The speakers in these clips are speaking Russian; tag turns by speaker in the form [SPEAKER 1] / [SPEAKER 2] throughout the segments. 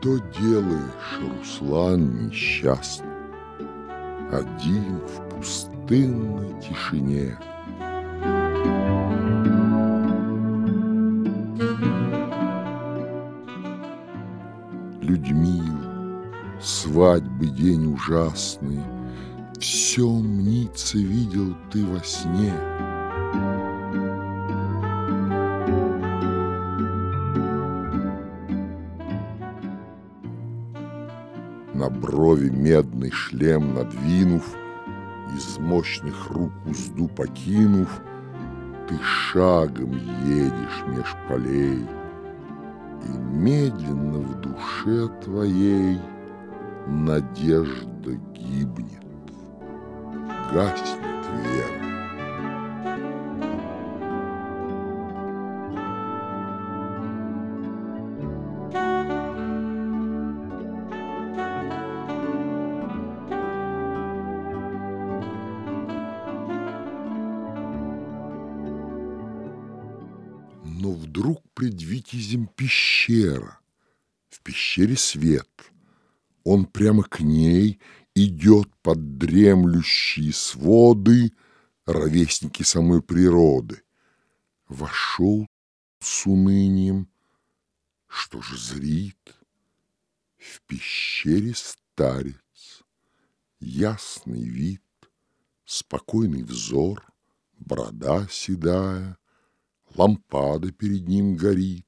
[SPEAKER 1] Что делаешь, Руслан несчастный, Один в пустынной тишине? Людмил, свадьбы день ужасный, Все мнится видел ты во сне — На брови медный шлем надвинув, Из мощных рук узду покинув, Ты шагом едешь меж полей, И медленно в душе твоей Надежда гибнет, гаснет вера. Но вдруг пред Витязем пещера, в пещере свет. Он прямо к ней идет под дремлющие своды, ровесники самой природы. Вошел с унынием, что же зрит? В пещере старец, ясный вид, спокойный взор, борода седая, лампада перед ним горит.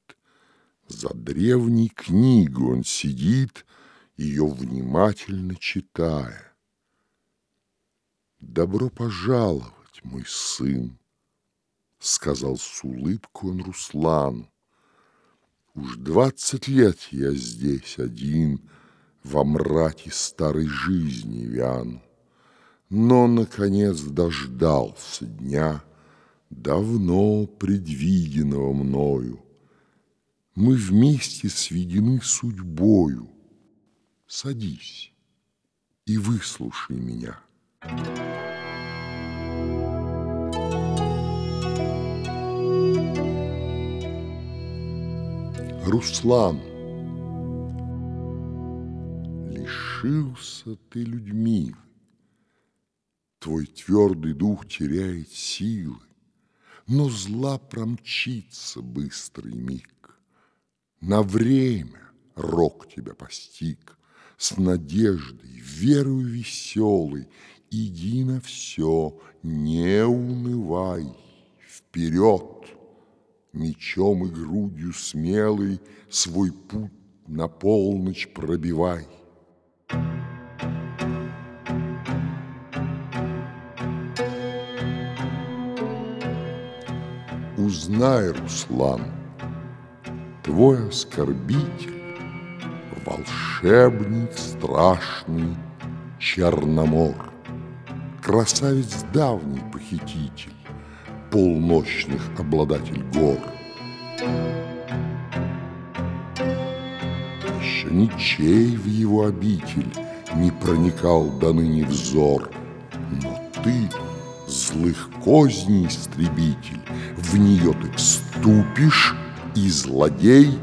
[SPEAKER 1] За древней книгой он сидит, ее внимательно читая. «Добро пожаловать, мой сын!» — сказал с улыбкой он Руслану. «Уж двадцать лет я здесь один, во мраке старой жизни вяну, но, наконец, дождался дня — давно предвиденного мною. Мы вместе сведены судьбою. Садись и выслушай меня. Руслан, лишился ты людьми, Твой твердый дух теряет силы, но зла промчится быстрый миг. На время рок тебя постиг, с надеждой, верою веселой, иди на все, не унывай, вперед, мечом и грудью смелый свой путь на полночь пробивай. Узнай, Руслан, твой оскорбитель, Волшебник страшный Черномор, Красавец давний похититель, Полночных обладатель гор. Еще ничей в его обитель Не проникал до ныне взор, Но злых козней истребитель, в нее ты вступишь, и злодей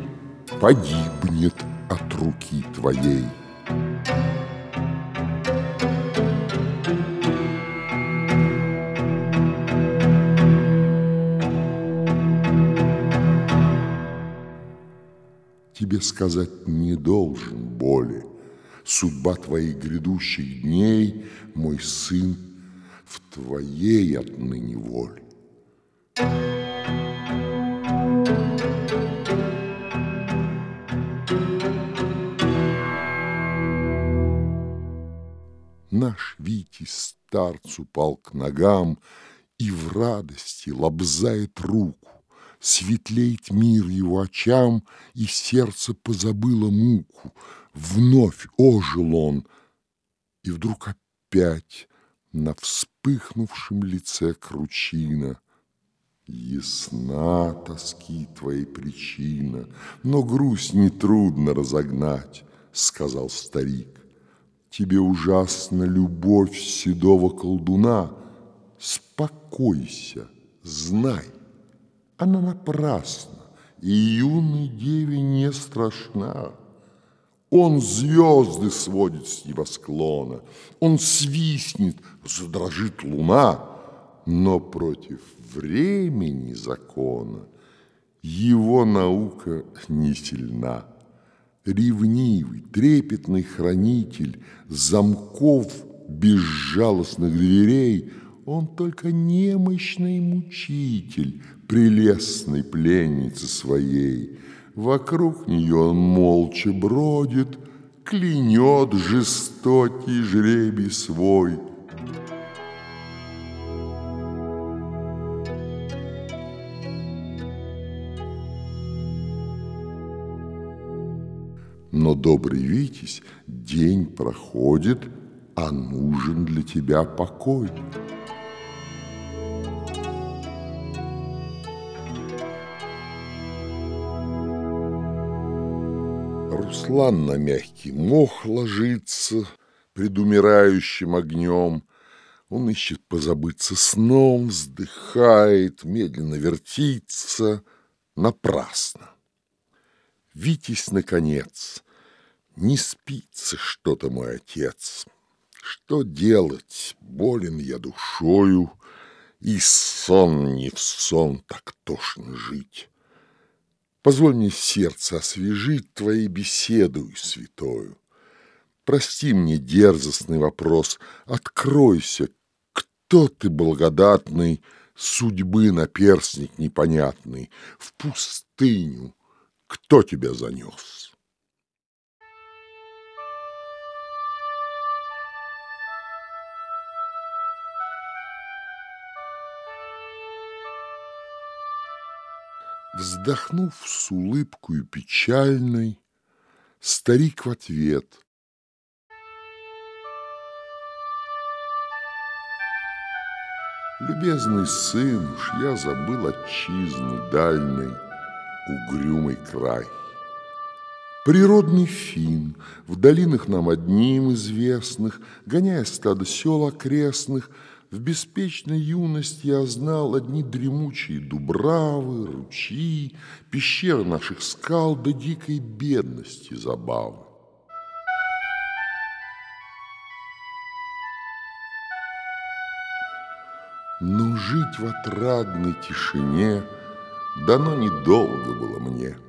[SPEAKER 1] погибнет от руки твоей. Тебе сказать не должен боли, Судьба твоих грядущих дней, мой сын, в твоей отныне воле. Наш Витязь старцу пал к ногам И в радости лобзает руку. Светлеет мир его очам, И сердце позабыло муку. Вновь ожил он, и вдруг опять на вспыхнувшем лице кручина. Ясна тоски твоей причина, но грусть нетрудно разогнать, сказал старик. Тебе ужасна любовь седого колдуна. Спокойся, знай, она напрасна, и юной деве не страшна. Он звезды сводит с небосклона, Он свистнет, задрожит луна, Но против времени закона Его наука не сильна. Ревнивый, трепетный хранитель Замков безжалостных дверей, Он только немощный мучитель Прелестной пленницы своей — Вокруг нее он молча бродит, Клянет жестокий жребий свой. Но, добрый Витязь, день проходит, А нужен для тебя покой. Руслан на мягкий мох ложится Пред умирающим огнем. Он ищет позабыться сном, вздыхает, медленно вертится. Напрасно. Витязь, наконец, не спится что-то, мой отец. Что делать? Болен я душою, И сон не в сон так тошно жить. Позволь мне сердце освежить твоей беседою святою. Прости мне дерзостный вопрос, откройся, кто ты благодатный, судьбы наперстник непонятный, в пустыню, кто тебя занес? Вздохнув с улыбкою печальной, Старик в ответ. Любезный сын, уж я забыл отчизны дальной, Угрюмый край. Природный фин, в долинах нам одним известных, Гоняя стадо сел окрестных, в беспечной юности я знал одни дремучие дубравы, ручьи, пещеры наших скал до дикой бедности забавы. Но жить в отрадной тишине дано недолго было мне –